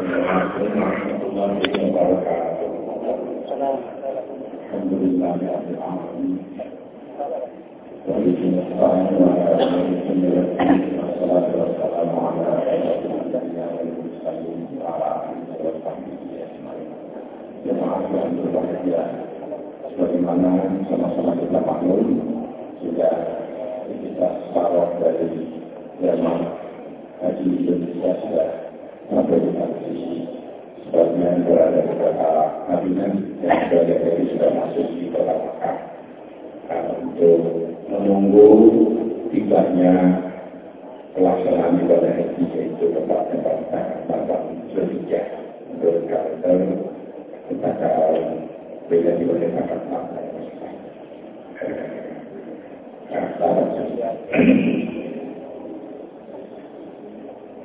Assalamualaikum warahmatullahi wabarakatuh. Alhamdulillah ya alamin. Wa bismillahirrahmanirrahim. Wassalatu wassalamu ala rasulillah wa ala alihi wa sahbihi ajma'in. Jemaah yang berbahagia, sebagaimana sama-sama kita maklum, sudah kita separuh dari zaman haji Indonesia sudah sampai di posisi sebagian berada di kota Madinah yang berada dari sudah masuk di kota Makkah untuk menunggu tibanya pelaksanaan ibadah haji yaitu tepatnya pada tanggal Zulhijjah menurut kalender kita tanggal beda di oleh tanggal tanggal Nah,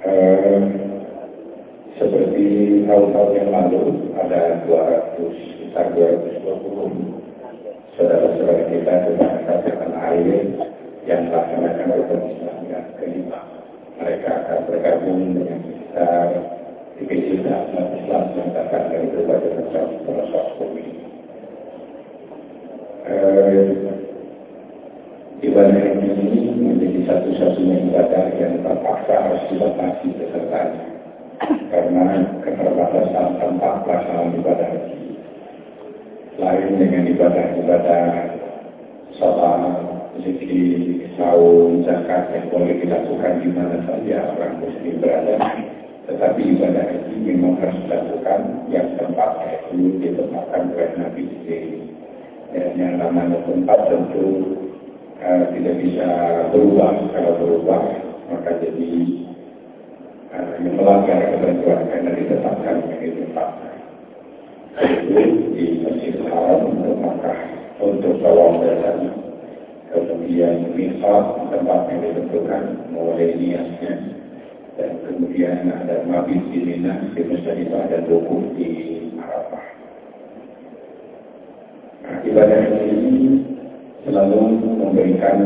eh, seperti tahun-tahun yang lalu ada 200 sekitar 220 saudara-saudara kita dengan kesehatan air yang melaksanakan rukun Islam yang kelima. Mereka akan bergabung dengan kita di Islam Islam yang datang dari berbagai macam pelosok bumi. Eh, ibadah ini menjadi satu-satunya ibadah yang terpaksa harus dibatasi pesertanya karena keterbatasan tempat pelaksanaan ibadah haji. Lain dengan ibadah-ibadah sholat, zikir, saum, zakat yang boleh dilakukan di mana saja orang muslim berada. Tetapi ibadah haji memang harus dilakukan yang tempatnya itu ditempatkan oleh Nabi sendiri. Dan yang namanya tempat tentu uh, tidak bisa berubah. Kalau berubah maka jadi uh, yang melanggar ketentuan karena ditetapkan sebagai tempat. Itu di Masjidil Haram untuk Makkah untuk tawaf dan kemudian misal tempat yang ditentukan mulai niatnya dan kemudian ada mabit di Mina di Musdalifah dan buku di Arafah. Nah, ibadah ini selalu memberikan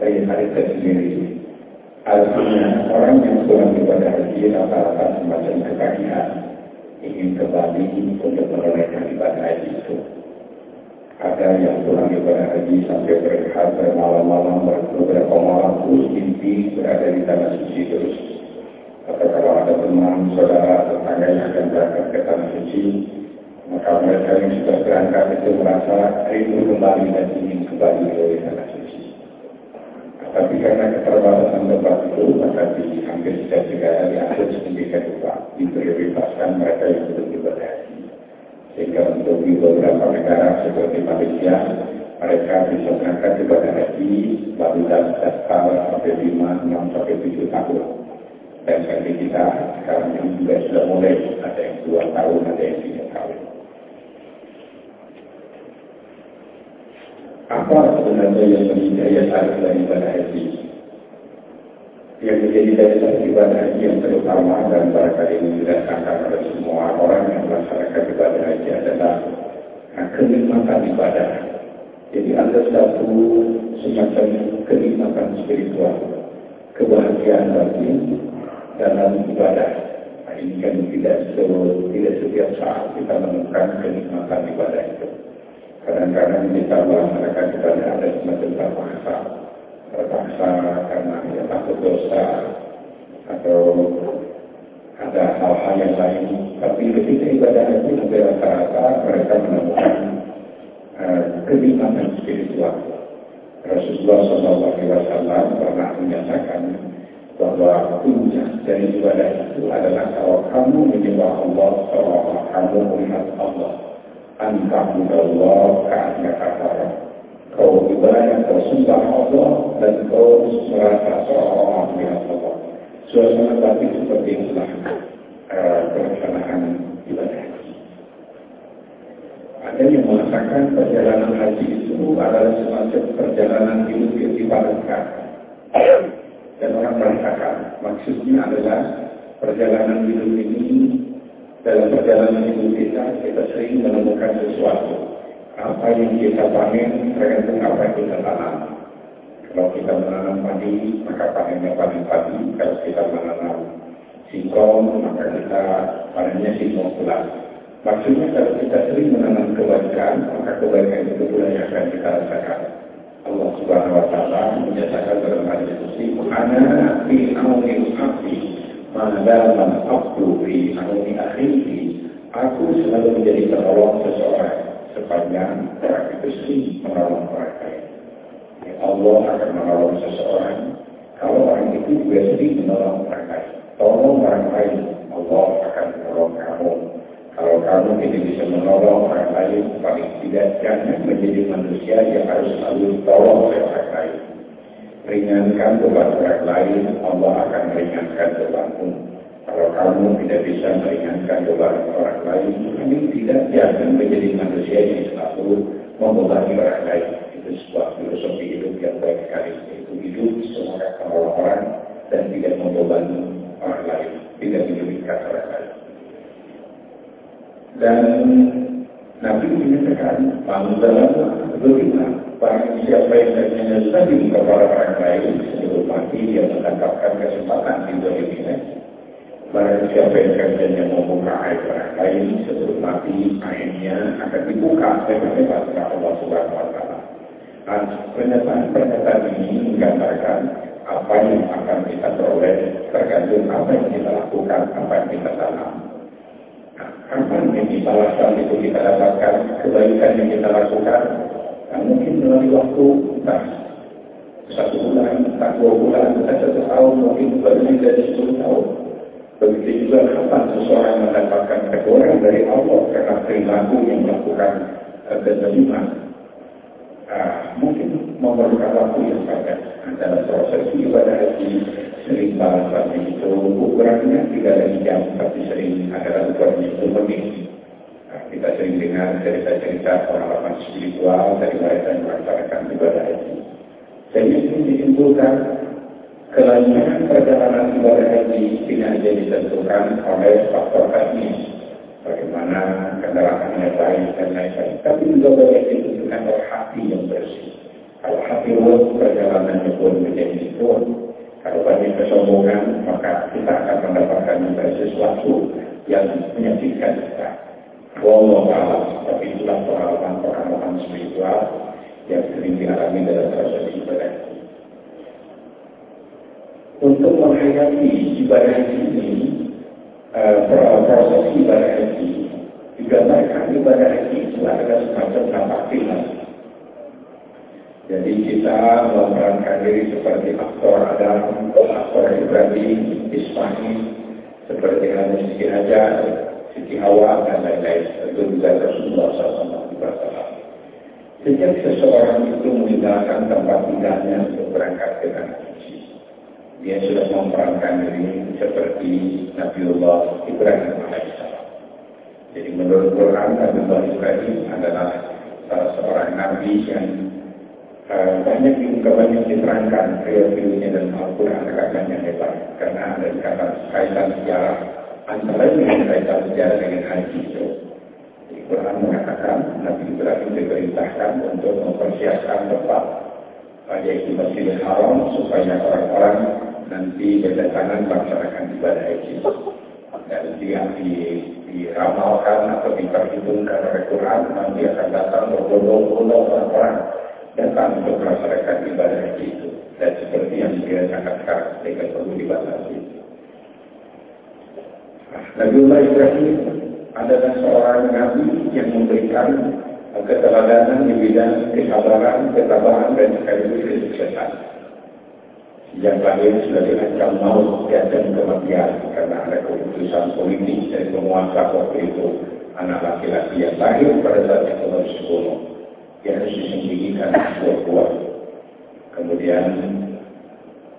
tarik tersendiri. Artinya orang yang pulang ibadah haji rata-rata semacam kekagian ingin kembali untuk menunaikan ibadah haji itu. Ada yang pulang ibadah haji sampai berehat bermalam-malam beberapa malam terus mimpi berada di tanah suci terus. Atau kalau ada teman, saudara, tetangga yang akan berangkat ke tanah suci, maka mereka yang sudah berangkat itu merasa rindu kembali dan ingin kembali ke tanah suci. Tapi karena keterbatasan tempat itu, maka di hampir setiap negara diatur sedemikian rupa, diprioritaskan mereka yang belum ibadah. Sehingga untuk di beberapa negara seperti Malaysia, mereka bisa berangkat ibadah haji lalu tahun sampai 5, 6 sampai 7 tahun. Dan bagi kita sekarang ini juga sudah mulai ada yang dua tahun, ada yang tiga tahun. Apa sebenarnya yang menjadi tarik dari ibadah haji? Yang menjadi tarik ibadah haji yang terutama dan barangkali ini dirasakan oleh semua orang yang melaksanakan ibadah haji adalah kenikmatan ibadah. Jadi ada satu semacam kenikmatan spiritual, kebahagiaan batin dalam ibadah. Nah, ini kan tidak tidak setiap saat kita menemukan kenikmatan ibadah itu. Kadang-kadang kita melaksanakan ibadah ada semacam terpaksa, terpaksa karena ya takut dosa atau ada hal-hal yang lain. Tapi ketika ibadah itu sampai rata-rata mereka menemukan uh, kenikmatan spiritual. Rasulullah SAW pernah menyatakan bahwa puncak dari ibadah itu adalah kalau kamu menyembah Allah, kalau kamu melihat Allah antahudallah ka'adna kafara. Kau ibadah, kau sembah Allah, dan kau merasa seolah-olah melihat Allah. Suasana batin seperti itulah uh, pelaksanaan ibadah haji. Ada yang mengatakan perjalanan haji itu adalah semacam perjalanan hidup yang dipadatkan. Dan orang merasakan, maksudnya adalah perjalanan hidup ini dalam hidup kita, kita sering menemukan sesuatu. Apa yang kita panen, tergantung apa yang kita tanam. Kalau kita menanam padi, maka panennya padi padi. Kalau kita menanam singkong, maka kita panennya singkong pula. Maksudnya kalau kita sering menanam kebaikan, maka kebaikan itu pula yang akan kita rasakan. Allah Subhanahu wa taala menyatakan dalam hadis qudsi, "Ana fi auni abdi, ma dama abdu fi auni akhihi." Aku selalu menjadi penolong seseorang sepanjang orang itu sering menolong orang lain. Ya, Allah akan menolong seseorang kalau orang itu juga sering menolong orang lain. Tolong orang lain, Allah akan menolong kamu. Kalau kamu tidak bisa menolong orang lain, paling tidak jangan menjadi manusia yang harus selalu tolong orang lain. Ringankan beban orang lain, Allah akan meringankan bebanmu. Kalau kamu tidak bisa meringankan beban orang lain, kami tidak jangan menjadi manusia yang selalu membebani orang lain. Itu sebuah filosofi hidup yang baik sekali. Itu hidup semangat orang dan tidak membebani orang lain, tidak menyulitkan orang lain. Dan Nabi menyatakan, Panggilan beriman, barang siapa yang menyesali kepada orang lain sebelum mati, dia mendapatkan kesempatan di dunia. Barang siapa yang kerjanya membuka air orang lain sebelum mati, airnya akan dibuka lebar-lebar oleh Allah Subhanahu Wa Taala. Dan pernyataan-pernyataan ini menggambarkan apa yang akan kita peroleh tergantung apa yang kita lakukan, apa yang kita tanam. Kapan ini balasan itu kita dapatkan, kebaikan yang kita lakukan, nah, mungkin melalui waktu entah satu bulan, entah dua bulan, entah satu tahun, mungkin lebih dari sepuluh tahun. Begitu juga kapan seseorang mendapatkan teguran dari Allah karena perilaku yang melakukan uh, kezaliman. Uh, mungkin memerlukan waktu yang panjang antara proses ibadah haji sering balasan itu ukurannya tidak lagi jam tapi sering adalah ukurannya itu menit. Nah, kita sering dengar cerita-cerita pengalaman spiritual dari mereka yang melaksanakan ibadah haji. Sehingga ini disimpulkan kelancaran perjalanan ibadah haji tidak hanya ditentukan oleh faktor teknis, bagaimana kendaraannya baik dan lain-lain, tapi juga banyak ditentukan oleh hati yang bersih. Kalau hati buruk, perjalanannya pun menjadi buruk. Kalau banyak kesombongan, maka kita akan mendapatkan sesuatu yang menyakitkan kita. Wallahu a'lam. Tapi itulah pengalaman-pengalaman spiritual yang sering dialami dalam proses ibadah. Untuk menghayati ibadah ini, uh, proses ibadah haji, digambarkan ibadah haji itu adalah semacam tampak film. Jadi kita memerankan diri seperti aktor Adam, aktor Ibrahim, Ismail, seperti Hanus Siti Hajar, Siti Hawa, dan lain-lain. Itu juga Rasulullah SAW. Sejak seseorang itu meninggalkan tempat tinggalnya untuk berangkat ke tanah dia sudah memerankan diri seperti Nabiullah Ibrahim alaihissalam. Jadi menurut Quran, Nabiullah Ibrahim adalah salah seorang nabi yang uh, banyak diungkapkan yang diterangkan periode-periodenya dan Al-Quran yang hebat karena ada kata kaitan sejarah antara lain kaitan sejarah dengan haji itu. Di Quran mengatakan Nabi Ibrahim diperintahkan untuk mempersiapkan tempat yaitu Masjidil Haram supaya orang-orang nanti berdatangan melaksanakan ibadah haji dan di, diramalkan atau diperhitungkan oleh Quran nanti akan datang berbondong-bondong orang-orang datang untuk melaksanakan ibadah haji itu dan seperti yang dirasakan sekarang sehingga perlu dibatasi. Nabiullah Ibrahim adalah seorang nabi yang memberikan keteladanan di bidang kesabaran, ketabahan dan sekaligus kesuksesan. Yang lahir sudah diancam maut dan kematian karena ada keputusan politik dari penguasa waktu itu anak laki-laki yang lahir pada saat yang harus dibunuh yang harus disembunyikan buah-buah. Kemudian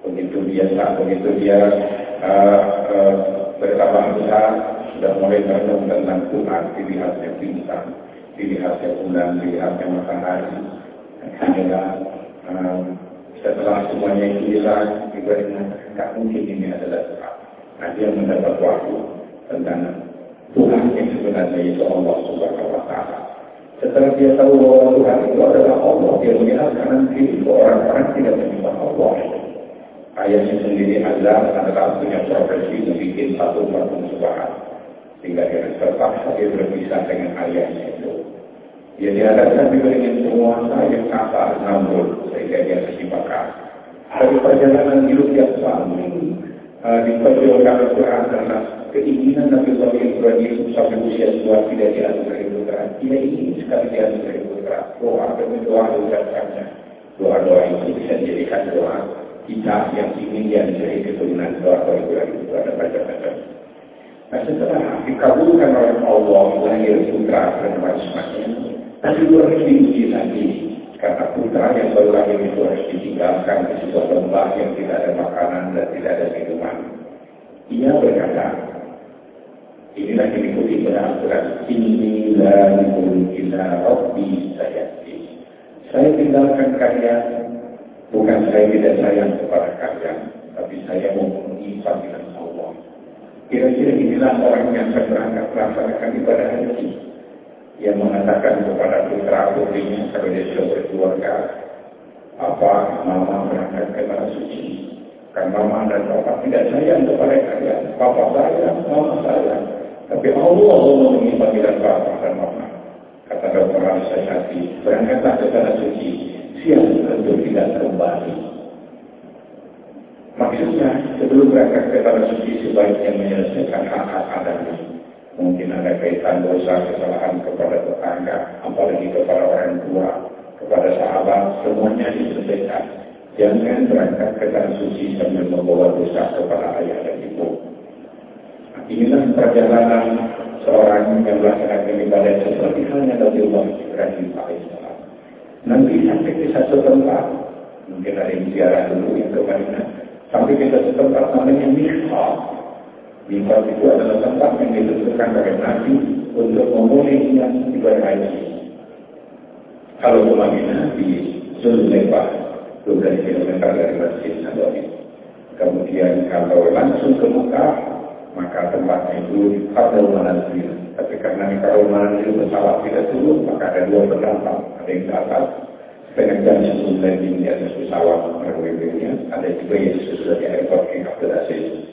begitu dia tak begitu dia uh, uh, bertambah besar sudah mulai merenung tentang Tuhan dilihatnya bintang, dilihatnya bulan, dilihatnya matahari. Sehingga uh, setelah semuanya hilang, Ibrahim tidak mungkin ini adalah Tuhan. Nah, dia mendapat waktu tentang Tuhan yang sebenarnya itu Allah Subhanahu Wa Taala. Setelah dia tahu bahwa Tuhan itu adalah Allah, dia melihat kanan kiri orang-orang tidak menyembah Allah. Ayahnya sendiri adalah adalah punya profesi membuat satu patung subhan. Sehingga dia terpaksa dia berpisah dengan ayahnya itu. Dia dihadapkan juga dengan penguasa yang kasar, namun sehingga dia tersibakkan. Dari perjalanan hidup yang paling uh, diperjuangkan Al-Quran karena keinginan Nabi Sallallahu Ibrahim sampai usia tua tidak dianugerahi putra. Tidak ingin sekali dianugerahi putra. Doa demi doa diucapkannya. Doa-doa itu bisa dijadikan doa kita yang ingin dianugerahi keturunan doa-doa itu ada macam-macam. Nah setelah dikabulkan oleh Allah lahir putra dan macam-macam, tapi harus diuji lagi karena putra yang baru lahir itu harus ditinggalkan di sebuah lembah yang tidak ada makanan dan tidak ada minuman. Ia berkata, inilah yang diikuti aturan inilah ila Rabbi sayati. Saya tinggalkan kalian, bukan saya tidak sayang kepada kalian, tapi saya memenuhi panggilan Allah. Kira-kira inilah orang yang saya berangkat melaksanakan ibadah haji yang mengatakan kepada putra putrinya kalau dia sudah berkeluarga apa mama berangkat ke tanah suci? Kan mama dan papa tidak sayang kepada kalian. Papa sayang mama sayang. Tapi Allah memenuhi panggilan papa dan mama. Kata dokter Al-Sayyati berangkatlah ke tanah suci. Siang tentu tidak kembali maksudnya sebelum berangkat ke tanah suci sebaiknya menyelesaikan hak-hak adanya mungkin ada kaitan dosa kesalahan kepada tetangga, apalagi kepada orang tua, kepada sahabat, semuanya diselesaikan. Jangan berangkat ke tanah suci sambil membawa dosa kepada ayah dan ibu. Inilah perjalanan seorang yang melaksanakan ibadah seperti halnya Nabi Allah Ibrahim alaihissalam. Nanti sampai ke satu tempat, mungkin ada yang ziarah dulu yang ke Madinah, sampai ke satu tempat namanya Mikhah. Mikat itu adalah tempat yang ditentukan oleh Nabi untuk memulainya ibadah haji. Kalau ke Madinah di Zullepa, 12 km dari Masjid Nabawi. Kemudian kalau langsung ke Mekah, maka tempatnya itu Fadl Manazil. Tapi karena kalau Manazil pesawat tidak turun, maka ada dua pendampang. Ada yang ke atas, setengah jam sebelum landing di atas pesawat. Ada juga yang sesudah di airport King Abdul Aziz.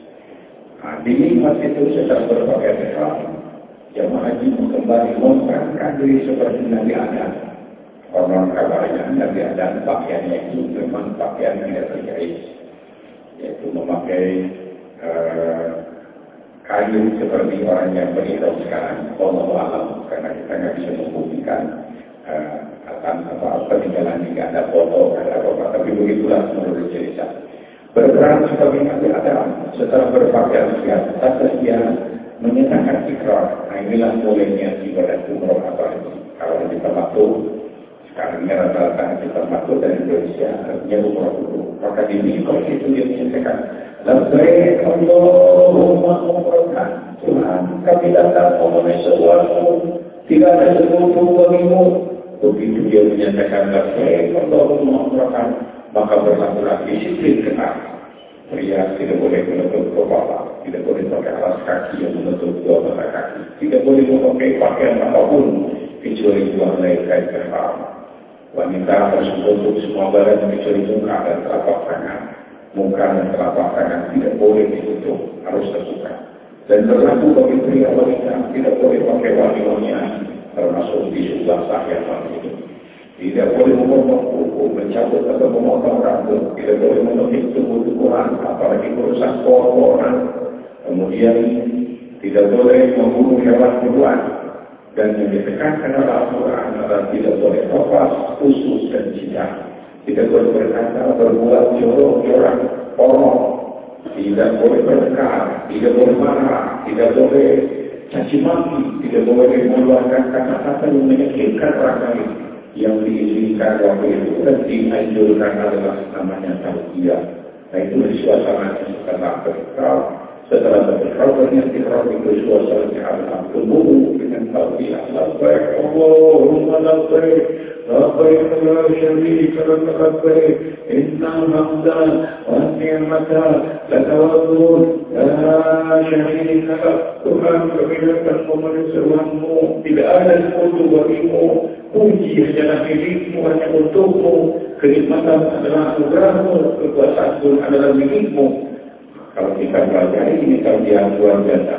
Nah, dinikmat itu secara berbagai hal. Jemaah haji kembali memperangkat diri seperti Nabi Adam. Orang kabarnya Nabi Adam pakaiannya itu memang pakaian tidak terjahit. Yaitu memakai uh, kayu seperti orang yang beridau sekarang. Allah alam karena kita nggak bisa membuktikan uh, akan apa peninggalan jika ada foto ada apa tapi begitulah menurut cerita berperan sebagai Nabi Adam setelah berpakaian siap atas dia menyatakan ikrar. Nah inilah mulainya ibadah umroh apa ini. Kalau di termasuk sekarang ini rata-rata di termasuk dari Indonesia artinya umroh dulu. Maka di mikot itu dia menyatakan Labbaik Allahumma umrohkan Tuhan kami datang memenuhi sesuatu tidak ada sesuatu bagimu begitu dia menyatakan Labbaik Allahumma umrohkan maka berlakulah disiplin ketat. Pria tidak boleh menutup kepala, tidak boleh pakai alas kaki yang menutup dua mata kaki, tidak boleh memakai pakaian apa pun kecuali dua helai kain kepala. Wanita harus menutup semua badan kecuali muka dan telapak tangan. Muka dan telapak tangan tidak boleh ditutup, harus terbuka. Dan berlaku bagi pria wanita tidak boleh pakai wangi-wangian, termasuk di sebelah sahih itu. Tidak boleh memotong kuku, mencabut atau memotong rambut. Tidak boleh menutup tubuh-tubuhan, apalagi merusak pohon-pohonan. Kemudian tidak boleh membunuh hewan buruan. Dan yang ditekankan oleh Al-Quran adalah tidak boleh lepas, khusus dan cinta. Tidak boleh berkata, berbuat jorok, jorak, porong. Tidak boleh berdekat, tidak boleh marah, tidak boleh caci maki, tidak boleh mengeluarkan kata-kata yang menyakitkan orang lain yang diizinkan waktu itu dan dianjurkan adalah namanya tauhiyah. Nah itu suasana setelah berikrar. Setelah berikrar ternyata ikrar itu suasana adalah tubuh dengan tauhiyah. Labbaik Allahumma labbaik. لبيك لا شريك لك لبيك إن الحمد والنعمة لك والملك لا شريك لك Tuhan kebaikan memerintahmu tidak ada sekutu bagimu puji hanyalah milikmu hanya untukmu kenikmatan adalah anugerahmu kekuasaan santun adalah milikmu. Kalau kita belajar ini tarbiyah luar biasa,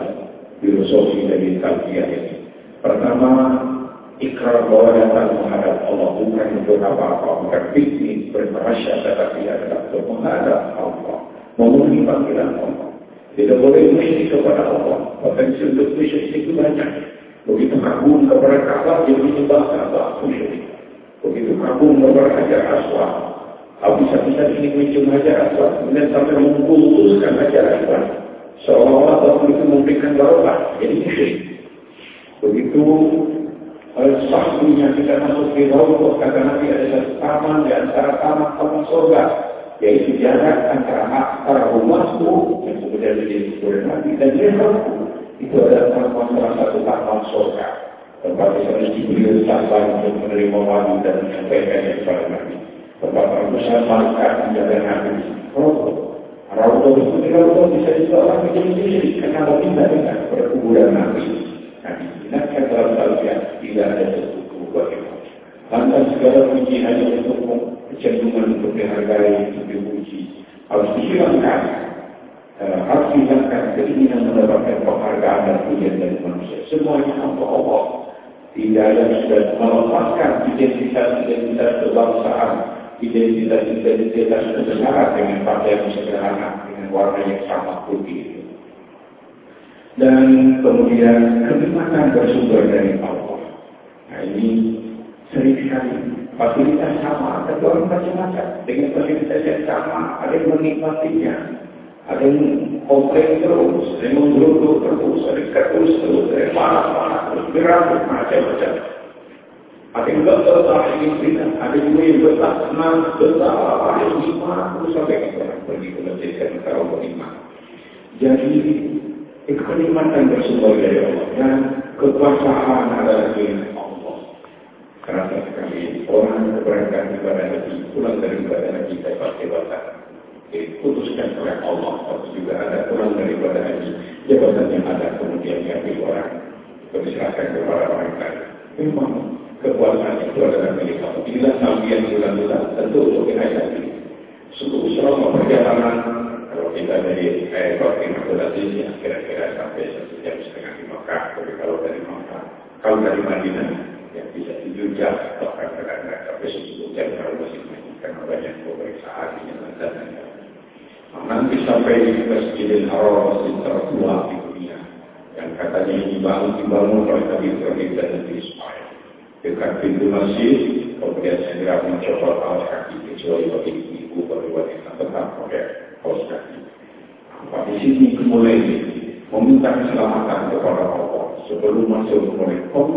filosofi dari tarbiyah ini. Pertama, ikrar bahwa datang menghadap Allah bukan untuk apa-apa, bukan bisnis, bermerasya, tetapi adalah untuk menghadap Allah, memenuhi panggilan Allah. Tidak boleh musyrik kepada Allah. Potensi untuk musyrik itu banyak. Begitu kagum kepada Ka'bah, dia menyembah Ka'bah, musyrik. Begitu kagum kepada Hajar Aswad, Habis-habisan ini mencium Hajar Aswad, kemudian sampai mengutuskan Hajar Aswad. Seolah-olah Allah itu memberikan barokah, jadi musyrik. Begitu sahnya kita masuk di Raudhah, kata Nabi ada satu taman di antara taman-taman surga, yaitu jarak antara antara rumahku yang kemudian menjadi surga Nabi dan mihrabku. Itu adalah salah satu taman surga. Tempat misalnya Jibril sabar untuk menerima wali dan menyampaikan yang kepada Nabi. Tempat besar malaikat menjaga Nabi. Raudhah. Raudhah itu di Raudhah bisa diseorang menjadi syirik karena meminta dengan perkuburan Nabi. Nabi ingatkan dalam tausiah tidak ada satu kebuatan. Lantas segala puji hanya untuk kecenderungan untuk dihargai, untuk dipuji. Harus dihilangkan. Uh, harus dihilangkan keinginan mendapatkan penghargaan dan pujian dari manusia. Semuanya untuk Allah. Tidak ada yang sudah melepaskan identitas-identitas kebangsaan, identitas-identitas kebenaran dengan pakaian sederhana, dengan warna yang sama putih. Dan kemudian kenikmatan bersumber dari Allah. Nah ini sering sekali fasilitas sama, tapi orang macam-macam. Dengan fasilitas yang sama, ada yang menikmatinya, ada yang komplain terus, ada yang menggeruduk terus, ada yang terus terus, ada yang marah-marah terus, berambut macam-macam. Ada yang betul tak ingin pindah, ada juga yang betul senang, betul ada yang nikmat, terus sampai orang pergi ke masjid dan tahu bernikmat. Jadi kenikmatan bersumber dari Allah dan kekuasaan adalah milik Allah. Kerana sekali orang keberangkatan ibadah haji pulang dari ibadah haji saya pakai batas diputuskan oleh Allah tapi juga ada pulang dari ibadah haji jabatan yang ada kemudian diambil orang diserahkan kepada orang lain. Memang kekuasaan itu adalah milik Allah. Inilah Nabi yang bulan-bulan tentu untuk dihayati. Sungguh selama perjalanan kalau kita dari airport Aziz ya kira-kira sampai satu jam setengah di Mekah tapi kalau dari Mekah kalau dari Madinah ya bisa tujuh jam. Bahkan kadang-kadang sampai sepuluh jam kalau masih masih karena banyak pemeriksaan di jalan dan nah, nanti sampai di Masjidil Haram masjid tertua di dunia. Yang katanya dibangun dibangun oleh Nabi Ibrahim dan Nabi Ismail. Dekat pintu masjid kemudian segera mencoba alas kaki kecuali bagi wanita tetap pakai kaos kaki. Apa di sini mulai meminta keselamatan kepada Allah sebelum masuk mulai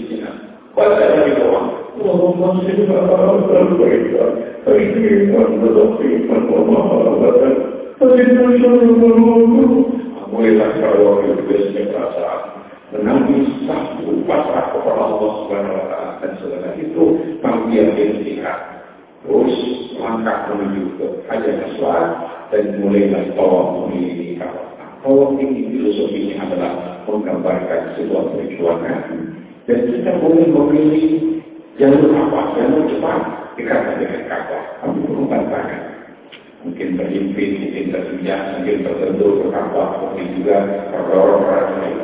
dan kita boleh memilih jalur apa, jalur cepat dikatakan dengan Ka'bah, tapi perlu tantangan. Mungkin berhimpit, mungkin tersenjak, mungkin tertentu ke mungkin juga terdorong orang lain.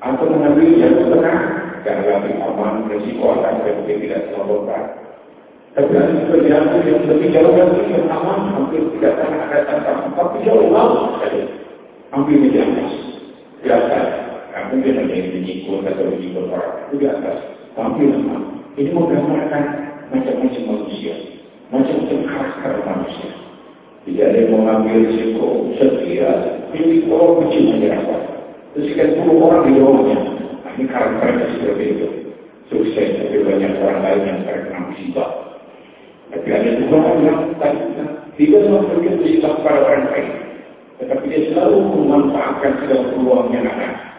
Atau mengambil jalur tengah, karena lebih aman, risiko akan tidak terlalu tapi ada sebagian yang lebih jauh lagi yang aman, hampir tidak akan ada tantang, tapi jauh lalu. Hampir di atas. Di atas. Nah, mungkin ada yang menyikut atau menyikut orang. Itu di atas. Hampir aman. Ini menggambarkan macam-macam manusia. Macam-macam karakter manusia. Tidak ada yang mengambil risiko setia, pilih orang kecil saja apa. Terus sekian puluh orang di bawahnya. Nah, ini karakternya seperti itu. Sukses, tapi banyak orang lain yang terkena musibah. Tapi ada dua orang yang tidak semua mungkin dilakukan orang lain. memanfaatkan segala peluang yang ada.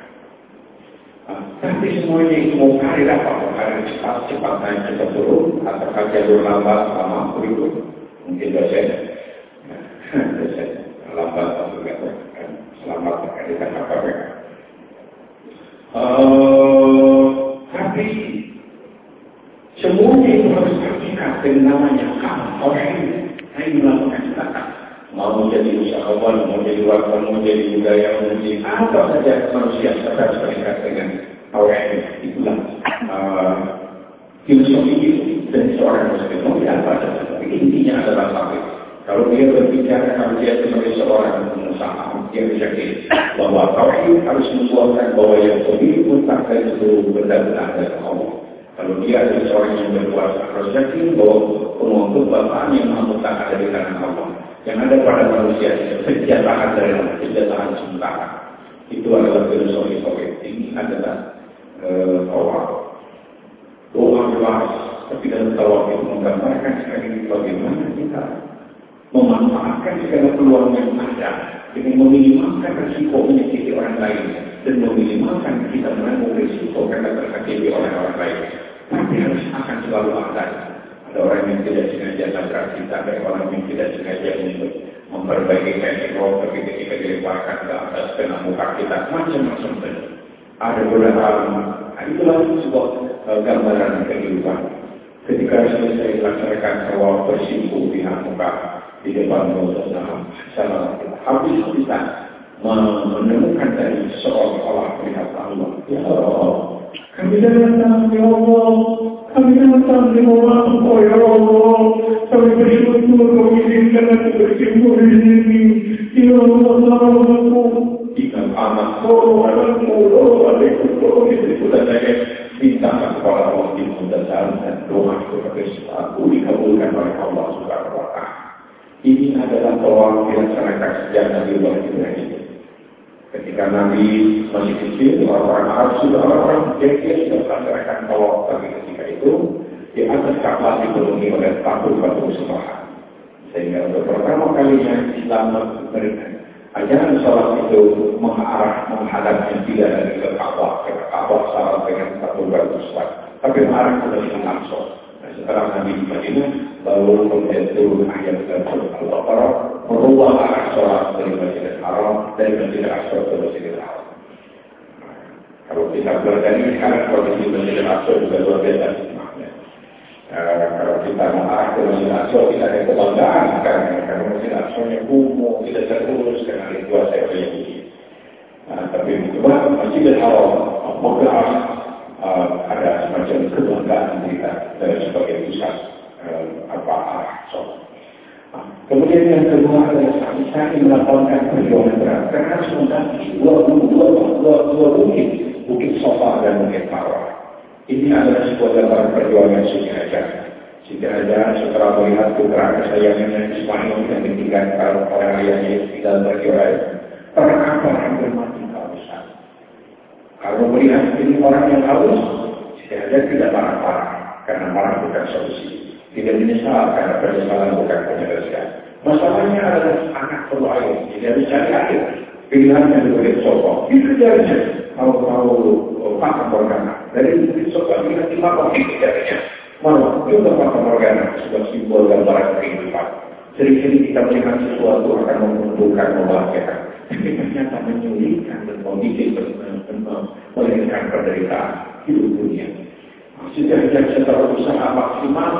Tapi semuanya itu mau cari apa? Cari cepat, cepat naik, cepat turun, atau jalur lambat, lama, berikut. Mungkin dosen. dosen lambat atau enggak selamat terkait dengan apa mereka. Uh, tapi semuanya itu harus terikat dengan namanya ini. Saya melakukan kata mau menjadi usahawan, mau jadi wartawan, mau jadi budaya, mau jadi apa saja manusia harus terikat dengan orang ini. Itulah uh, filosofi itu dan seorang muslim mau apa saja. Tapi intinya adalah sampai kalau dia berbicara kalau dia sebagai seorang pengusaha, dia yakin bahwa tauhid harus menguatkan bahwa yang lebih mutlak itu benar-benar dari Allah. Kalau dia adalah seorang yang berkuasa, harus yakin bahwa Bapak yang mutlak ada di tangan Allah. Yang ada pada manusia itu senjataan dari Allah, senjataan sementara. Itu adalah filosofi tauhid. Ini adalah uh, awal. Doa keras, tapi dalam tawaf itu menggambarkan sekali bagaimana kita memanfaatkan segala peluang yang ada dengan meminimalkan risiko menyakiti orang lain dan meminimalkan kita menanggung risiko karena tersakiti oleh orang lain. Tapi selalu ada. Ada orang yang tidak sengaja tabrak kita, ada orang yang tidak sengaja untuk memperbaiki kain tapi ketika dilemparkan ke atas kena muka kita, macam-macam saja. Ada beberapa nah, itulah sebuah uh, gambaran kehidupan. Ketika selesai melaksanakan sawah bersimpuh di muka, di depan Rasulullah SAW. Habis kita menemukan dari seolah-olah melihat Allah. Ya Allah, kami datang ya Allah, kami datang ya Allah, oh ya Allah, kami bersyukur kami izinkan bersyukur di sini. Ya Allah, salamaku. Jika anak oh anakku, oh adikku, oh itu sudah saya di dan doa kepada aku dikabulkan oleh Allah Subhanahu wa taala. Ini adalah tawaf dilaksanakan sejak Nabi Allah Ibrahim. Ketika Nabi masih kecil, orang-orang Arab sudah orang-orang dia sudah melaksanakan tawaf. Tapi ketika itu, di atas kapal dipenuhi oleh batu-batu sembahan. Sehingga untuk pertama kalinya Islam memberikan ajaran sholat itu mengarah menghadap tidak dari ke Ka'bah, ke Ka'bah salat dengan batu-batu sembahan. Tapi mengarah ke Masjidil Aqsa. Nah, setelah Nabi di Madinah, lalu kemudian turun ayat dalam Al-Baqarah merubah arah sholat dari Haram dari Masjidil Aqsa ke Masjidil Haram. Kalau kita belajar ini sekarang kondisi Masjidil Aqsa juga luar biasa makna. Uh, kalau kita mengarah ke Masjidil Aqsa tidak ada kebanggaan karena karena Masjidil Aqsa nya kumuh, tidak terurus karena dikuasai oleh Yahudi. Nah, tapi cuma Masjidil Haram, Mekah uh, ada semacam kebanggaan kita dari sebagai pusat apa arah Kemudian yang kedua adalah kami melakukan perjuangan berat karena mendaki dua dua dua dua bukit bukit sofa dan bukit marwah. Ini adalah sebuah gambaran perjuangan Siti Hajar. Siti Hajar setelah melihat putra kesayangannya Ismail yang ditinggalkan oleh ayahnya tinggal karena apa yang bermati kehausan. Kalau melihat ini orang yang haus, Siti Hajar tidak marah-marah karena marah bukan solusi tidak menyesal karena penyesalan bukan penyelesaian. Masalahnya adalah anak perlu air, tidak bisa air. Pilihannya diberi sokong, itu jadinya. Kalau mau pakai morgana, dari bukit sokong ini nanti makan itu jadinya. Mau juga pakai morgana sebuah simbol gambaran kehidupan. Sering-sering kita melihat sesuatu akan menguntungkan, membahagiakan. Tapi ternyata menyulitkan dan membuat melahirkan penderitaan hidup dunia. Sudah setelah usaha maksimal,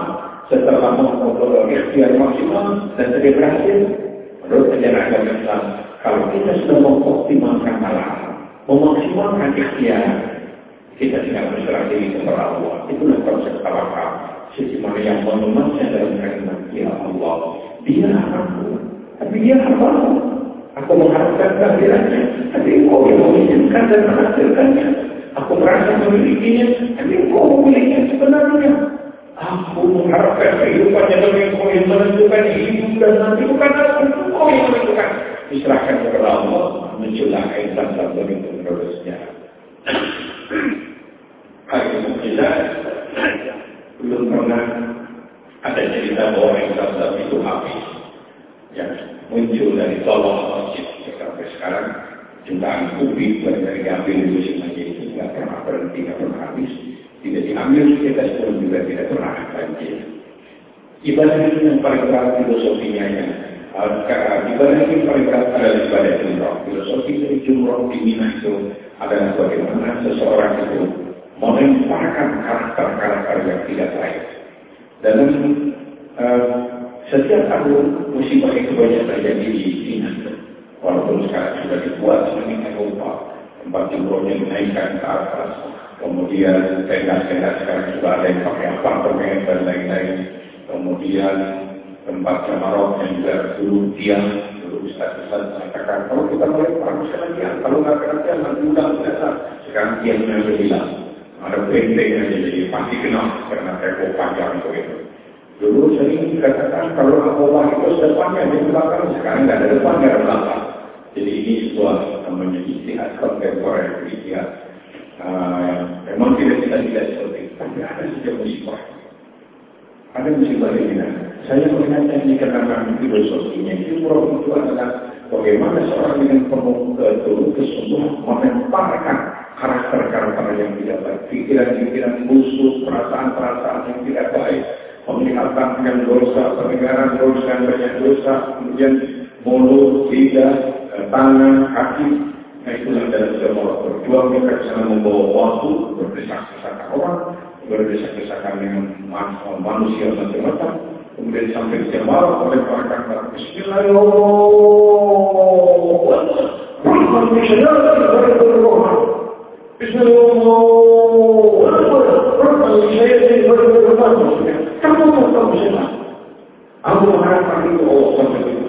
setelah mengobrol ikhtiar maksimal dan tidak berhasil, menurut ajaran agama Islam, kalau kita sudah mengoptimalkan malam, memaksimalkan ikhtiar, kita tidak berserah diri kepada Allah. Itulah konsep tawakal. Sisi mana yang menemasnya dalam kalimat, Ya Allah, dia aku, tapi dia apa? Aku mengharapkan kehadirannya, tapi engkau yang mengizinkan dan menghasilkannya. Aku merasa memilikinya, tapi engkau memilikinya sebenarnya. Aku mengharapkan demi engkau yang menentukan hidup dan nanti bukan aku, engkau yang menentukan. Diserahkan kepada Allah, menjelang air zam begitu menurut sejarah. Hari mukjizat belum pernah ada cerita bahwa air zam itu habis. Yang muncul dari tolong masjid sampai sekarang jutaan duit banyak diambil itu semuanya itu nggak pernah berhenti, nggak pernah habis. Tidak diambil kita pun juga tidak pernah banjir. Ibadah itu yang paling berat filosofinya ya. Ibadah itu paling berat adalah ibadah jumroh. Filosofi dari jumroh di Mina itu adalah bagaimana seseorang itu melemparkan karakter-karakter yang tidak baik. Dalam uh, setiap tahun musibah itu banyak terjadi di Cina. Walaupun sekarang sudah dibuat semakin Eropa, tempat jumrohnya dinaikkan ke atas, kemudian tenda-tenda sekarang sudah ada yang pakai apartemen dan lain-lain, kemudian tempat jamarot yang juga dulu tiang, dulu Ustaz-Ustaz mengatakan, kalau kita mulai perang sekarang tiang, kalau nggak kena tiang, nanti udah biasa, sekarang tiangnya sudah hilang. Benteng yang jadi pasti kenal karena teko panjang begitu. Dulu sering dikatakan kalau Allah itu depannya di belakang, sekarang nggak ada depannya ada belakang. Jadi ini sebuah namanya istihad kontemporer, istihad uh, memang tidak kita tidak seperti itu, tapi ada sejak musibah. Ada musibah ini. Saya melihatnya ini karena filosofinya itu itu adalah bagaimana seorang dengan penuh keturut kesungguhan melemparkan karakter-karakter yang tidak baik, pikiran-pikiran busuk, perasaan-perasaan yang tidak baik, memelihatkan yang dosa, pendengaran dosa, banyak dosa, kemudian mulut, lidah, tangan, kaki, nah itulah dalam semua berjuang mereka bisa membawa waktu, berdesak-desakan orang, berdesak-desakan dengan manusia macam-macam, kemudian sampai jamaah oleh para kakak Bismillahirrahmanirrahim. 就是我，我说，我说等谁呀？这，我说，我说？不起。我。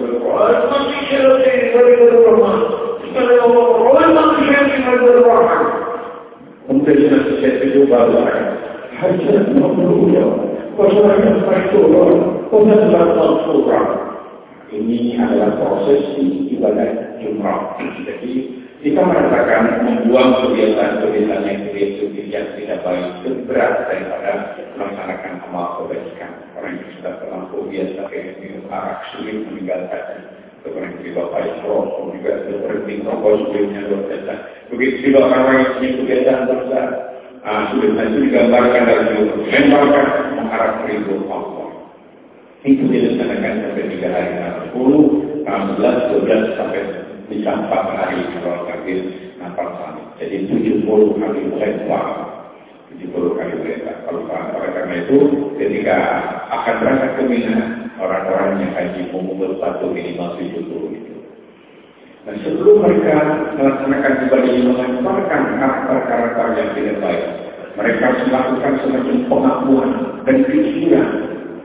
Melakukan semacam pengakuan dan pikiran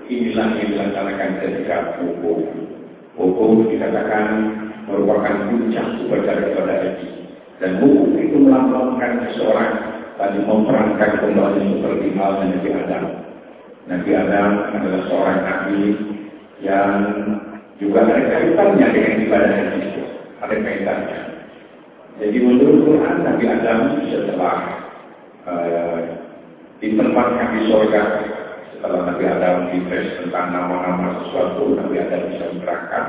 inilah yang dilaksanakan ketika hukum. Hukum dikatakan merupakan puncak upacara ibadah haji. Dan hukum itu melambangkan seseorang tadi memperankan kembali seperti halnya Nabi Adam. Nabi Adam adalah seorang nabi yang juga ada kaitannya dengan ibadah haji. Ada kaitannya. Jadi menurut Quran Nabi Adam setelah uh, di surga setelah Nabi Adam dites tentang nama-nama sesuatu Nabi Adam bisa menerangkan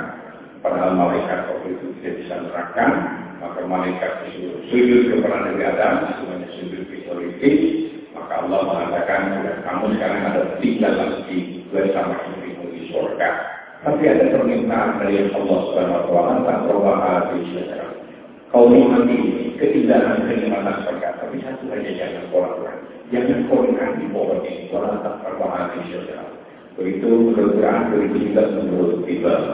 Padahal malaikat waktu itu tidak bisa menerangkan, maka malaikat disuruh sujud kepada Nabi Adam, semuanya sujud visualistik, maka Allah mengatakan, kamu sekarang ada tinggal lagi bersama istrimu di surga. Tapi ada permintaan dari Allah Subhanahu wa taala tak di surga. Kau nikmati keindahan kenikmatan surga, tapi satu saja jangan kurang Jangan kurang di bawah ini, wala tak di surga. Begitu begitu juga menurut Bible.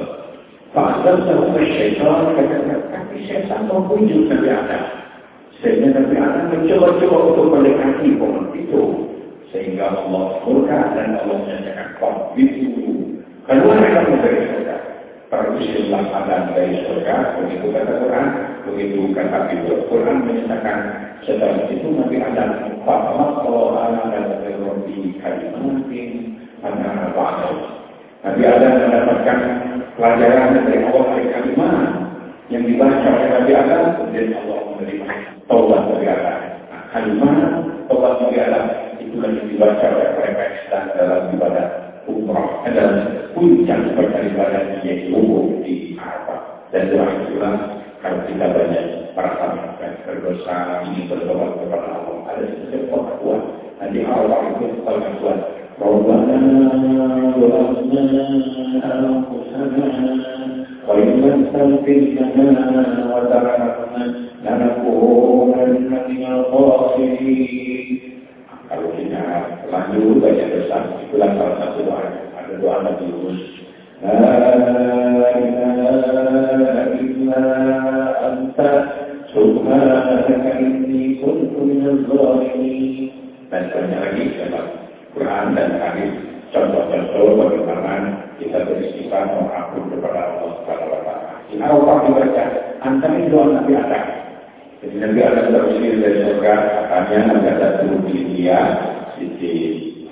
Fa'adabtahu syaitan kata tapi syaitan membujuk Nabi Adam. Sehingga Nabi Adam mencoba-coba untuk mendekati pohon itu. Sehingga Allah murka dan Allah menyatakan kau itu. Keluar kamu dari surga. Terusirlah Adam dari surga. Begitu kata Quran. Begitu kata Ibu Quran menyatakan setelah itu Nabi Adam Fa'amak Allah ala dan Rabbi kalimatin Anak Ba'adam. Nabi Adam mendapatkan pelajaran dari Allah dari kalimat yang dibaca oleh Nabi Adam, kemudian Allah menerima taubat Nabi Adam. Nah, kalimat taubat Nabi Adam itulah yang dibaca oleh mereka dalam ibadah umrah adalah puncak ibadah ibadah yaitu umum di Arafah. Dan doa itulah Kalau kita banyak merasa berdosa, ini bertobat kepada Allah, ada sesuatu kuat. Nanti Allah itu kalau kuat. ربنا ظلمنا أنفسنا وإن لم تغفر لنا وترحمنا لنكونن من الخاسرين itulah salah satu doa ada doa Nabi Yunus. Dan banyak lagi sebab Quran dan hadis contoh-contoh bagaimana kita beristighfar mengampun kepada Allah Subhanahu wa taala. Di Arafah dibaca. Antara doa Nabi Adam. Jadi Nabi Adam terusir dari surga, katanya Nabi Adam turun di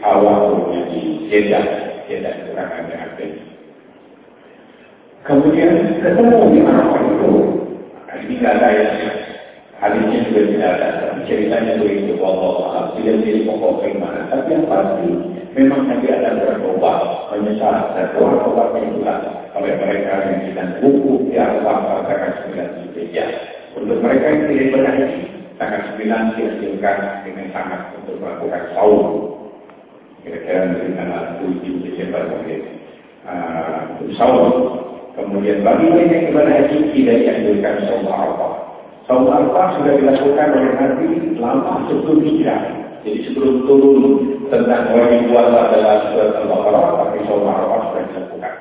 India, di Jeddah, Jeddah kurang ada apa. Kemudian ketemu di Arafah itu, ini tidak ada yang hadisnya juga tidak ada, ceritanya begitu, bahwa tidak menjadi pokok keimanan. Tapi yang pasti, memang Nabi Adam bertobat, menyesal, dan tobat-tobatnya juga oleh mereka yang sedang buku di Arafah tanggal 9 Zulhijjah. Untuk mereka yang tidak berhaji, tanggal 9 dihasilkan dengan sangat untuk melakukan saum. Kira-kira dari tanggal 7 Desember mungkin. Saum. Kemudian bagi mereka yang berhaji tidak dianjurkan saum Arafah. Saum Arafah sudah dilakukan oleh Nabi lama sebelum hijrah. Jadi sebelum turun tentang wajib puasa adalah surat Al-Baqarah, tapi saum Arafah sudah dilakukan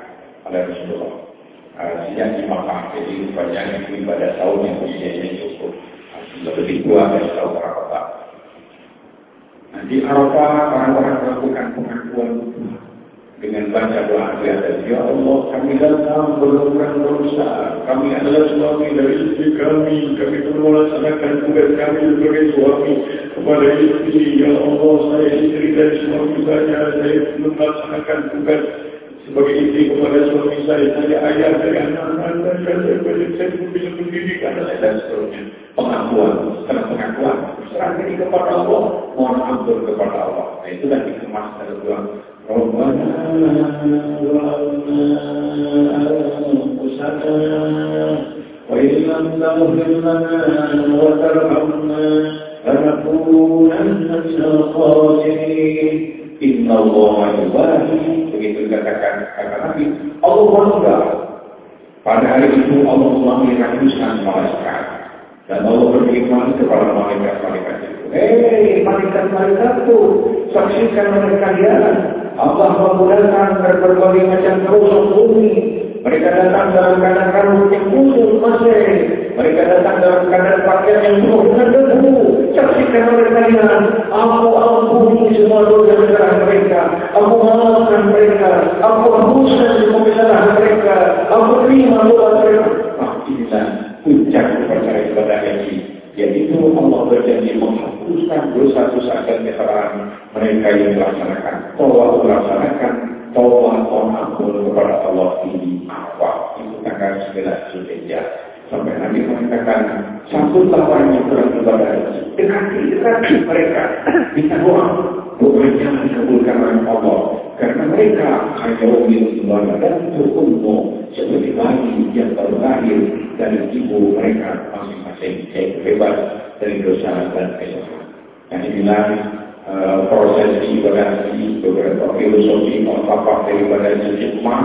oleh Rasulullah. Uh, sejak di Makkah, jadi banyak ibadah saum yang usianya cukup lebih tua dari saum Arafah. Nanti Arafah orang-orang melakukan pengakuan dengan baca doa di atas. Ya Allah kami datang berlumrah dosa. Kami adalah suami dari istri kami. Kami perlu melaksanakan tugas kami sebagai suami kepada istri. Ya Allah saya istri dari suami saya. Saya melaksanakan tugas sebagai istri kepada suami saya saya ayah dari anak-anak saya saya saya belum bisa mendidik anak saya dan seterusnya pengakuan setelah pengakuan serah diri kepada Allah mohon ampun kepada Allah nah, itulah dikemas dalam doa ربنا ظلمنا أنفسنا وإن لم تغفر لنا وترحمنا لنكونن من الخاسرين Inna Allah yubahi begitu dikatakan kata Nabi Allah bangga. Pada hari itu Allah menghapuskan malaikat. Dan Allah berfirman kepada malaikat-malaikat itu hei malaikat-malaikatku saksikan mereka kalian Allah memulakan berbagai macam kerusak bumi. Mereka datang dalam keadaan rambut yang khusus masih. Mereka datang dalam keadaan pakaian yang penuh dengan debu. Saksikan oleh kalian. Aku ampuni semua dosa kesalahan mereka. Aku maafkan mereka. Aku hapuskan semua kesalahan mereka. Aku terima doa mereka. Ah, inilah puncak percaya kepada ini. Yaitu Allah berjanji menghapuskan dosa-dosa dan kesalahan mereka yang melaksanakan tawaf melaksanakan mohon ampun kepada Allah ini apa itu tanggal 9 Zulhijjah. Sampai Nabi mengatakan sambutlah orang yang kurang ibadah dekati dekati mereka bisa doa doanya dikabulkan oleh Allah. Karena mereka hanya umil ibadah dan berkumpul seperti bayi yang baru lahir dari ibu mereka masing-masing. Yaitu bebas dari dosa dan kesalahan. Yang dibilang Uh, proses ibadah haji, beberapa filosofi, falsafah daripada hikmah,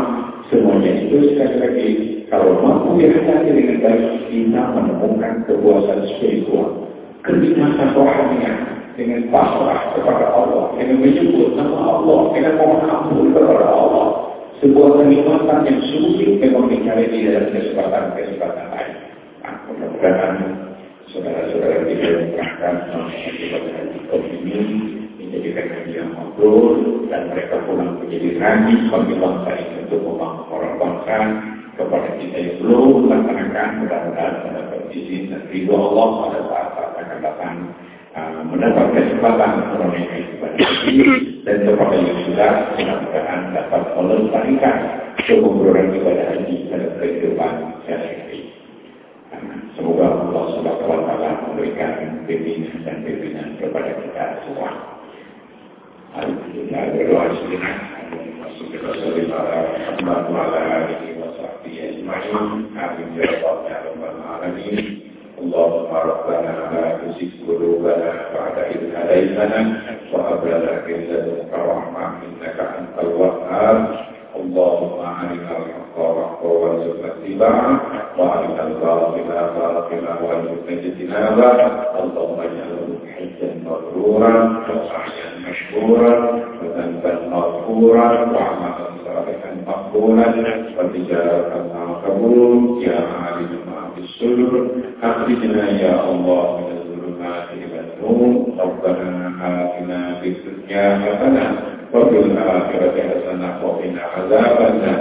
semuanya itu sekali lagi kalau mampu dihadapi dengan baik kita menemukan kepuasan spiritual, kenikmatan rohaninya dengan pasrah kepada Allah, dengan menyebut nama Allah, dengan mohon ampun kepada Allah. Sebuah kenikmatan yang sulit memang dicari di dalam kesempatan-kesempatan lain. Nah, mudah-mudahan saudara-saudara kita yang berangkat mengenai ini menjadi kaji yang mabrur dan mereka pulang menjadi nabi bagi bangsa ini untuk membangun orang bangsa kepada kita yang belum melaksanakan mudah-mudahan mendapat izin dan ridho Allah pada saat-saat akan datang uh, mendapat kesempatan menunaikan ibadah haji dan kepada yang sudah mudah-mudahan dapat melestarikan kekuburan ibadah haji pada kehidupan sehari-hari. Semoga Allah Subhanahu wa taala memberikan bimbingan dan bimbingan kepada kita semua. Alhamdulillah berdoa sejenak. Alhamdulillah sallallahu alaihi wa sallam wa ala alihi wa sahbihi أجمعين آمين يا رب العالمين اللهم ربنا لا تزغ قلوبنا بعد إذ هديتنا وهب لنا من لدنك رحمة إنك أنت الباطل باطلا وارزقنا اجتنابه اللهم اجعله حجا مبرورا وسعيا مشكورا وذنبا مغفورا وعملا صالحا مقبولا وتجارة مقبول يا عالم ما في الصدور أخرجنا يا الله من الظلمات إلى النور ربنا آتنا في الدنيا حسنة وفي الآخرة حسنة وقنا عذاب النار